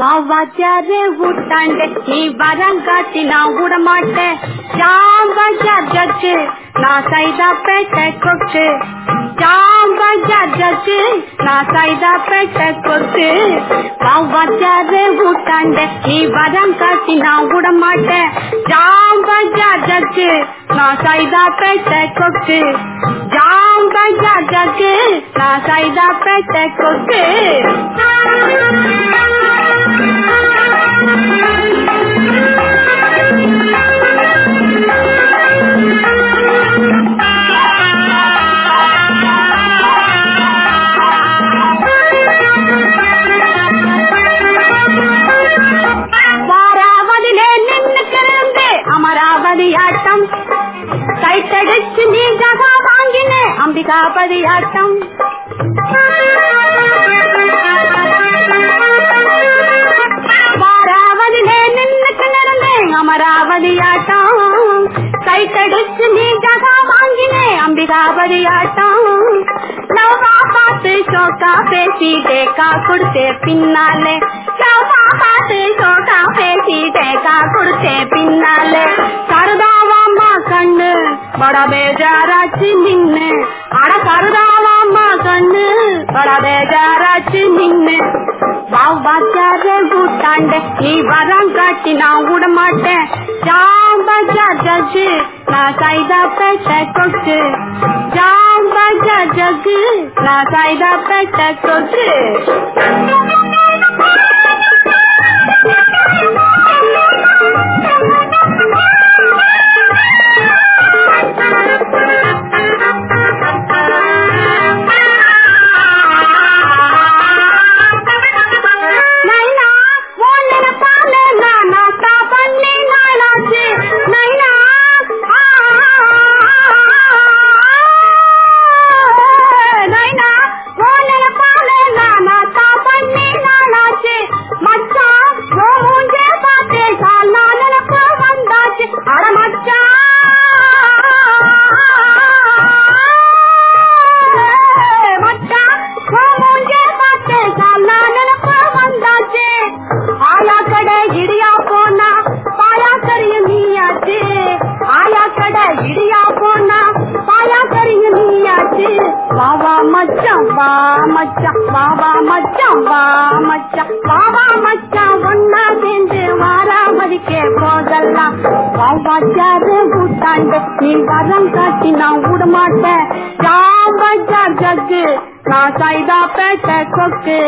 வாவாச்சாரே ஊட்டாண்ட நீ வரங்காட்டி நான் விடமாட்டேன் ஜாம்பஜார் ஜட்ஜு நான் சைதா பேட்டை கொக்கு. ஜாம்பஜார் ஜட்ஜு நான் சைதா பேட்டை கொக்கு. வாவாச்சாரே ஊட்டாண்ட நீ வரங்காட்டி நான் விடமாட்டேன் ஜாம்பஜார் நான் சைதா கொக்கு. ஜட்ஜு நான் சைதா பேட்டை கொக்கு. வாராவதிலே நின்னு கிடந்து அமராவதி ஆட்டம் கைத்தடிச்சு நீ ஜகா வாங்கின அம்பிகாபதி ஆட்டம் வாராவதிலே நின்னு கிடந்து அமராவதி ஆட்டம் கைத்தடிச்சு நீ ஜகா வாங்கின அம்பிகாபதி ஆட்டம் நவா பார்த்து சோக்கா பேசி டேக்கா கொடுத்தே பின்னாலே நவா பார்த்து சோக்கா பேசி டேக்கா கொடுத்தே பின்னாலே கருதாவாம்மா கண்ணு பட பேஜாராச்சு நின்னு. அட கருதாவாம்மா கண்ணு. பட பேஜாராச்சு நின்னு வாச்சாரே கூட்டாண்ட நீ வரம் காட்டி நான் விட மாட்டேன். ஜாம்பஜா ஜட்ஜு நான் சைதா பெட்ட கொக்கு ஜாம்பஜா ஜக்கு நான் சைதா பெட்ட கொக்கு கொக்கு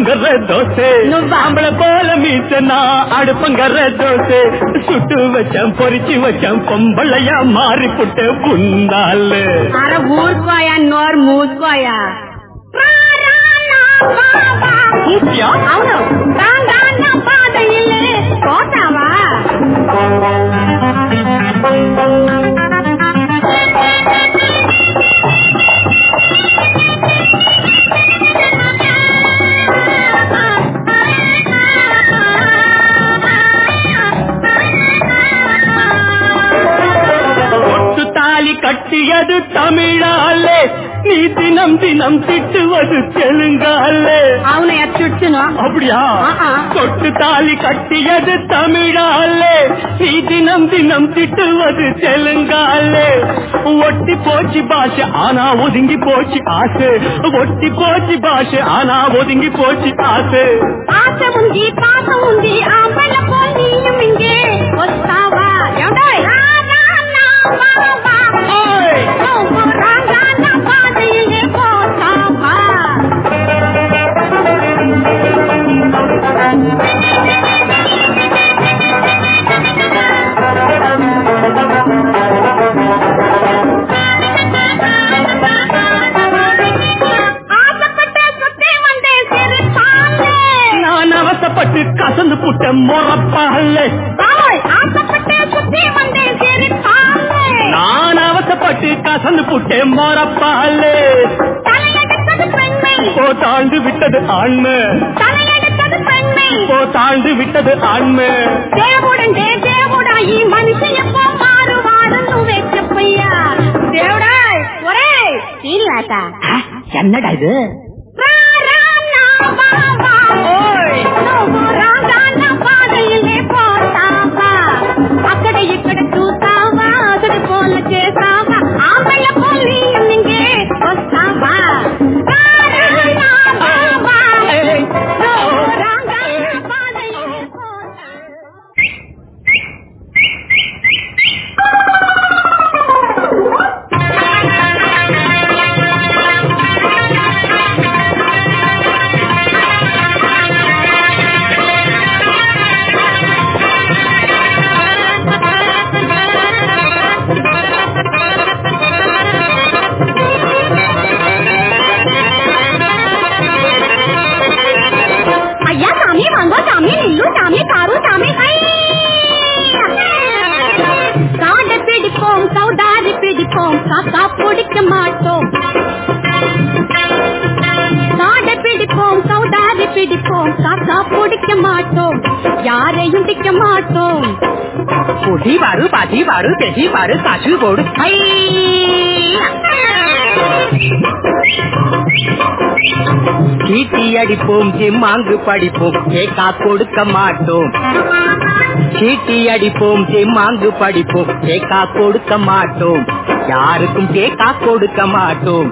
நான் அடுப்பங்கற தோசை ஆம்பள போல மீச நான் அடுப்பங்கற தோசை சுட்டு வச்சேன் பொரிச்சு வச்சேன் பொம்பளையா மாறி புட்டு புந்தாலு అరే ఊరుకోయా నోరు మూసుకోయా ஊட்டியா? అవును రాంగాన్న పాద ఇల్లే పోతావా நம் திட்டுவது தெலுங்கால. அவனை அச்சுட்டுனா அப்படியா? தொட்டு தாலி கட்டியது தமிழால. நீ தினம் தினம் திட்டுவது தெலுங்கால. ஒட்டி போச்சு பாஷ ஆனா ஒதுங்கி போச்சு ஆசை. ஒட்டி போச்சு பாஷ ஆனா ஒதுங்கி போச்சு ஆசை. ஆசை உந்தி பாசம் உந்தி ஆமா. ஆண்மை. இப்போ தாழ்ந்து விட்டது ஆண்மை. தேவனுடே தேவனாயி மனுஷன் எப்போ மாறுவாடுன்னு வெச்சப்பையா தேவடா ஒரே இல்லடா என்னடா இது? சீட்டி அடிப்போம் ஜிம்மாங்கு படிப்போம். கேக்கா கொடுக்க மாட்டோம். சீட்டி அடிப்போம் ஜிம்மாங்கு படிப்போம். கேக்கா கொடுக்க மாட்டோம். யாருக்கும் கேக்கா கொடுக்க மாட்டோம்.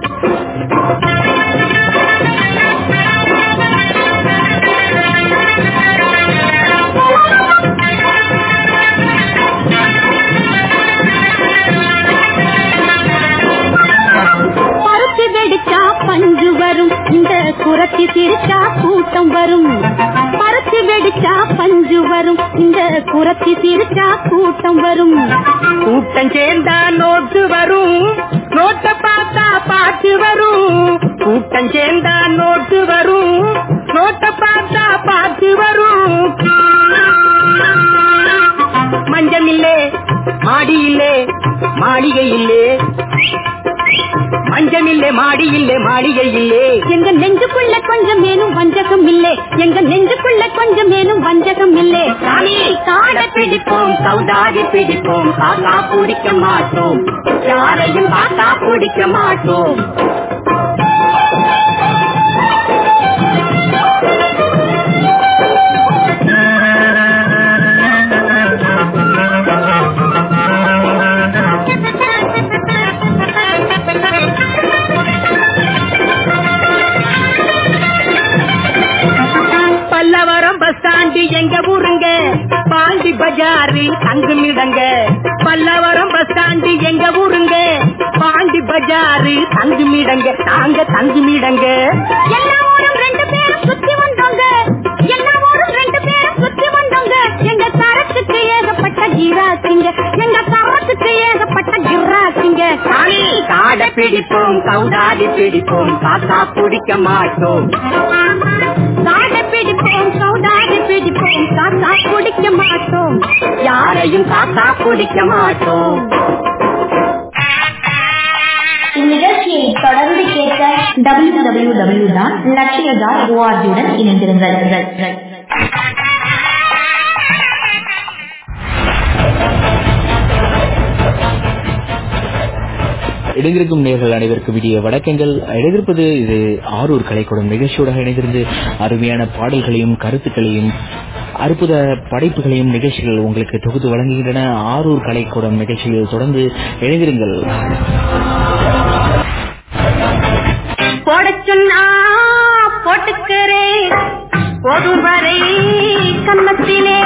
இந்த குரத்தி சிரிச்சா கூட்டம் வரும். பருத்தி வெடிச்சா பஞ்சு வரும். இந்த குரத்தி சிரிச்சா கூட்டம் வரும். கூட்டம் சேர்ந்தா நோட்டு வரும். நோட்டை பார்த்தா பாட்டு வரும். கூட்டம் சேர்ந்தா நோட்டு வரும். நோட்டை பார்த்தா பாட்டு வரும். மஞ்சம் இல்லே மாடி இல்லே மாடி இல்லே மாளிகை இல்லே. எங்க நெஞ்சுக்குள்ள கொஞ்சம் மேலும் வஞ்சகம் இல்லே. எங்க நெஞ்சுக்குள்ள கொஞ்சம் மேலும் வஞ்சகம் இல்லே. காடை பிடிப்போம் சௌதாரி பிடிப்போம் காக்கா பிடிக்க மாட்டோம். யாரையும் காக்கா பிடிக்க மாட்டோம். பல்லவரம் பஸ் ஸ்டாண்டு பஜாரு தங்குமிடங்க பல்லவரம் பஸ் ஸ்டாண்டு எங்க ஊருங்க? பாண்டி பஜாரு தங்குமிடங்க நாங்க தங்குமிடங்க எல்லா ஊரும் ரெண்டு பேரும் சுத்தி வந்தோங்க. எல்லா ஊரும் ரெண்டு பேரும் சுத்தி வந்தோங்க. எங்க தரத்துக்கு ஏகப்பட்ட கிராக்கிங்க எங்க தரத்துக்கு ஏகப்பட்ட கிராக்கிங்க சாமி காடை பிடிப்போம் கவுடாதி பிடிப்போம். தாத்தா பிடிக்க மாட்டோம். காத்தா குடிக்க மாட்டோம். யாரையும் தாத்தா பிடிக்க மாட்டோம். இந்நிகழ்ச்சியை தொடர்ந்து கேட்க W W W dot Latchiya dot ஓஆர்ஜியுடன் இணைந்திருங்கள். இடைந்திருக்கும் நேர்கள் அனைவருக்கும் விடிய வணக்கங்கள். இடைந்திருப்பது இது ஆரூர் கலைக்கூடம் நிகழ்ச்சியோட இணைந்திருந்து அருமையான பாடல்களையும் கருத்துக்களையும் அற்புத படைப்புகளையும் நிகழ்ச்சிகள் உங்களுக்கு தொகுத்து வழங்குகின்றன. ஆரூர் கலைக்கூடம் நிகழ்ச்சியில் தொடர்ந்து எழுந்திருங்கள் போட சொன்னா போட்டுக்கிறேன் போதும் வரை கன்னத்திலே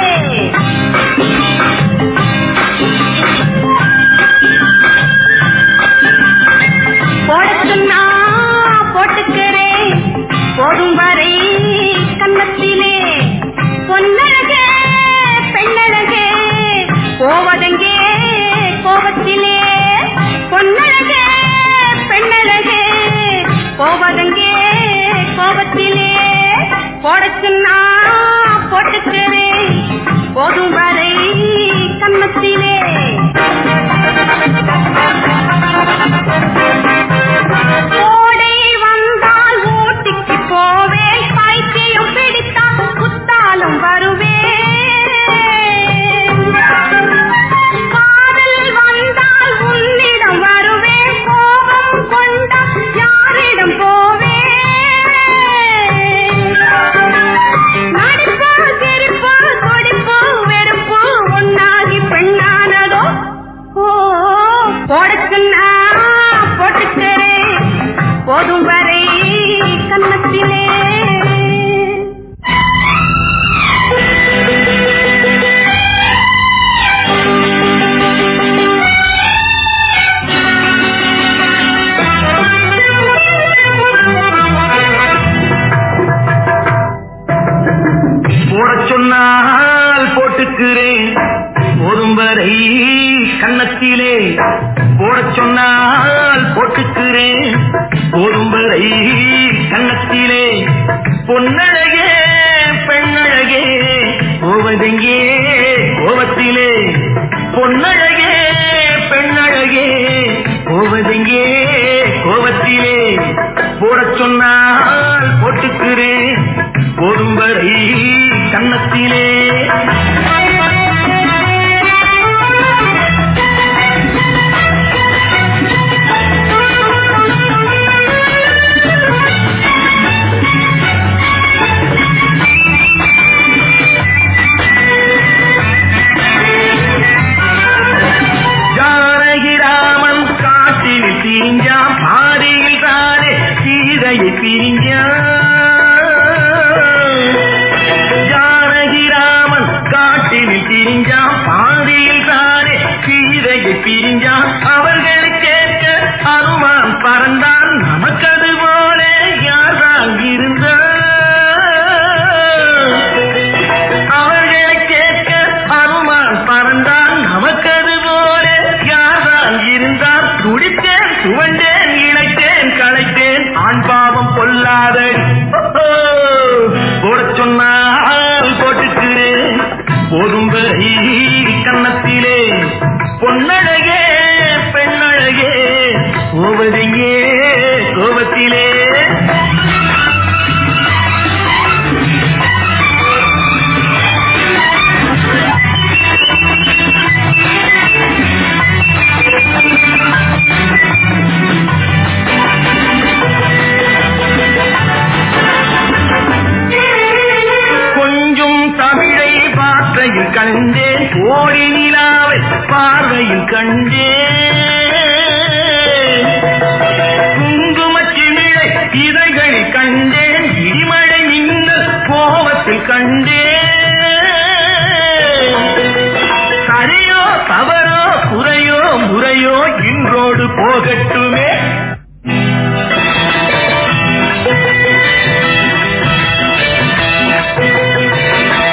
போகட்டுமே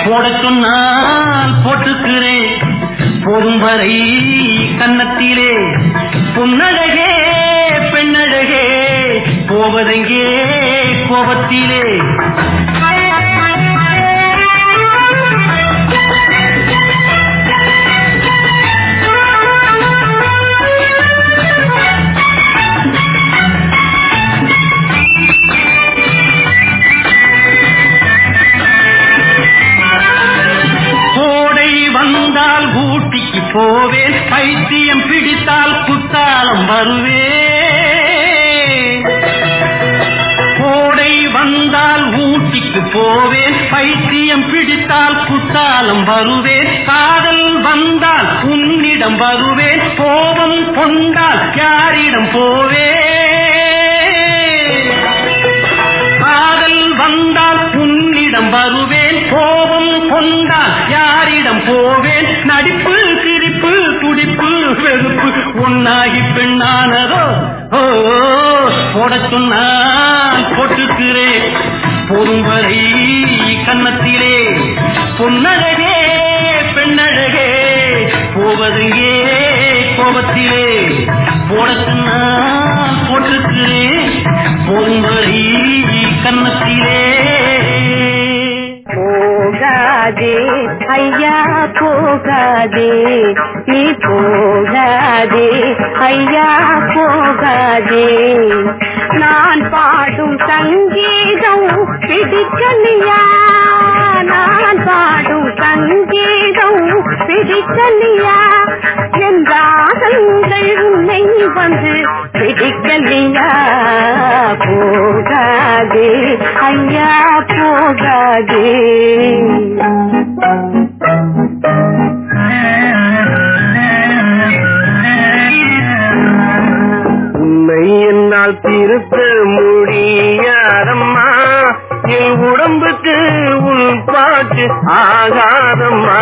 போட சொன்னால் போட்டுக்கிறேன். போதும் வரை கன்னத்திலே. பொன்னழகே பெண்ணழகே போவதெங்கே கோபத்திலே. போவேன் பைத்தியம் பிடித்தால் குத்தாலம் வருவேன் கோடை வந்தால் ஊட்டிக்கு போவேன் பைத்தியம் பிடித்தால் குத்தாலம் வருவேன் காதல் வந்தால் உன்னிடம் வருவேன் கோபம் கொண்டால் யாரிடம் போவேன் காதல் வந்தால் உன்னிடம் வருவேன் கோபம் கொண்டால் யாரிடம் போவேன் நடிப்பு துடிப்பு வெறுப்பு உன்னாகி பெண்ணானதோ? ஓ போட சொன்னால் போட்டுக்கிறேன் போதும் வரை கன்னத்திலே. பொன்னழகே பெண்ணழகே. போவதையே கோபத்திலே. போட சொன்னால் போட்டுக்கிறேன் போதும் வரை கன்னத்திலே. போகாதே ஐயா போகாதே. நீ போகாதே ஐயா போகாதே. நான் பாடும் சங்கீதம் பிடிக்கலையா நான் பாடும் சங்கீதம் பிடிக்கலையா என் உன்னை வந்து பிடிக்கலையா? போகாதே ஐயா போகாதே. ஆகாதம்மா.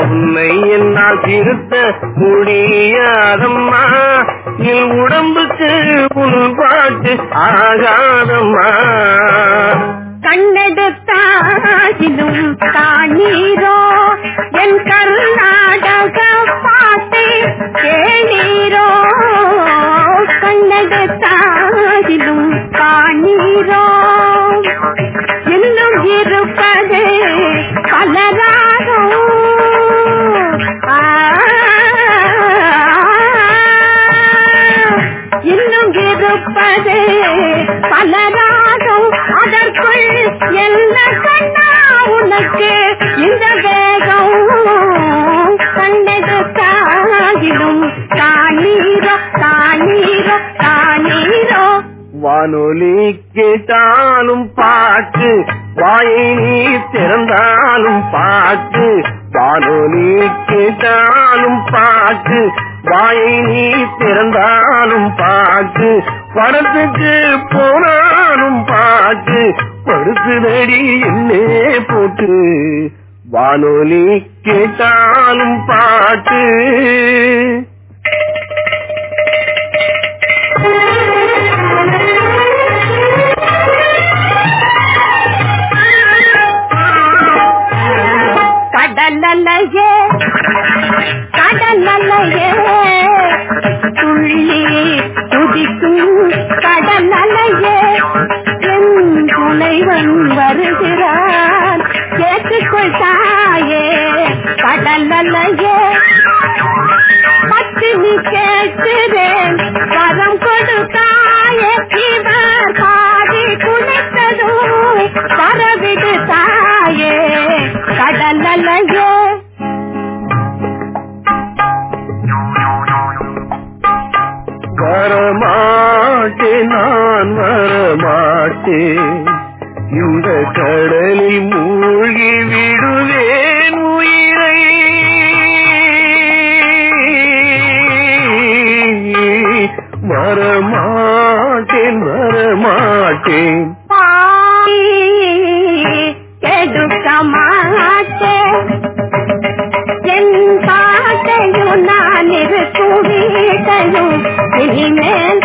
உன்னை என்னால் திருத்த முடியாதம்மா. என் உடம்புக்கு உன் பாட்டு ஆகாதம்மா. படத்துக்கு போனாலும் பாட்டு படுத்துதடி வரமாட்டேன் வரமாட்டேன் கெடுக்க மாட்டேன். என் பாட்டையும் நான் இருக்கும் வீட்டையும் இனிமேல்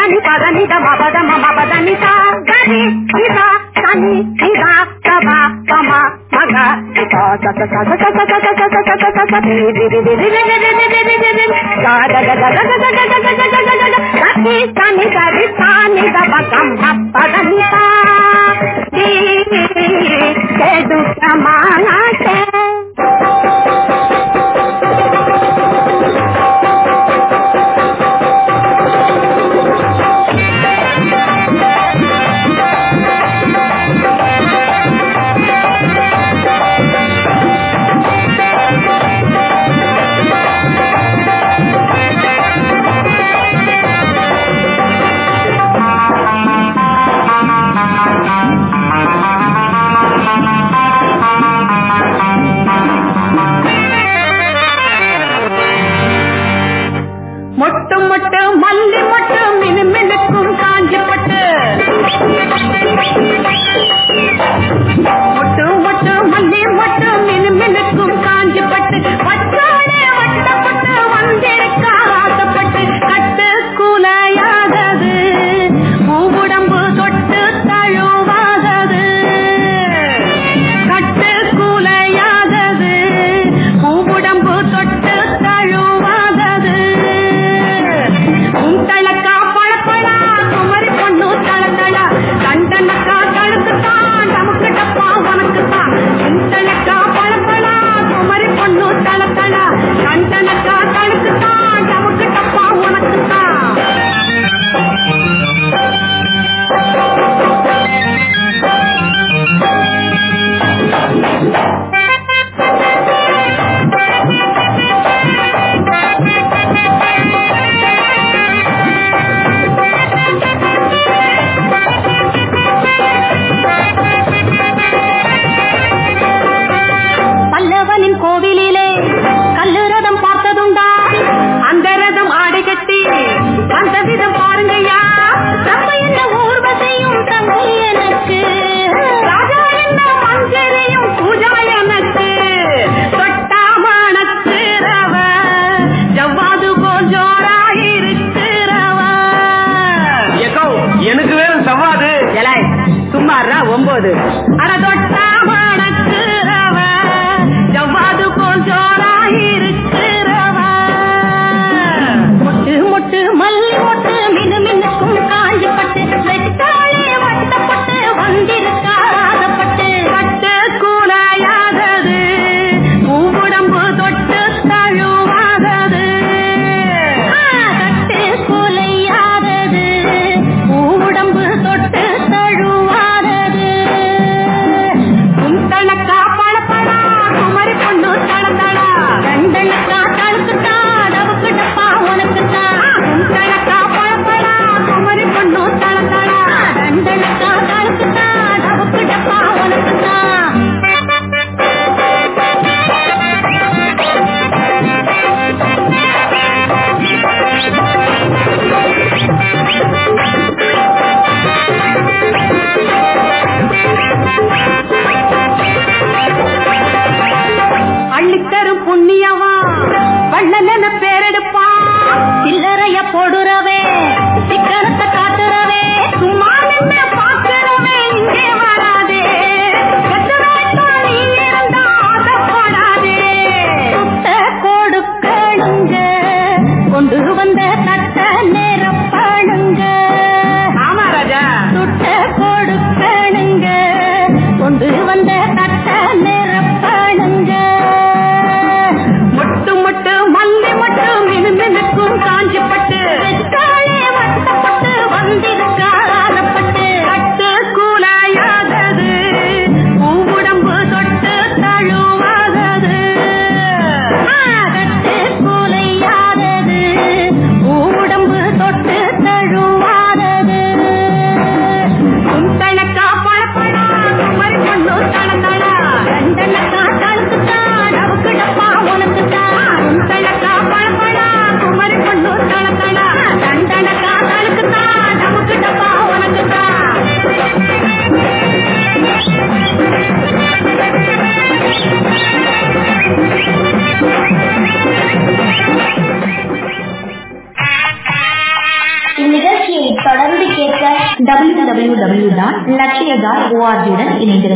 దని పదని ద మబద మబదని తా గని ఇదా సని ఇదా సబ సమ మగ ఇదా సత సత సత సత సత సత సత సత సత సత సత సత సత సత సత సత సత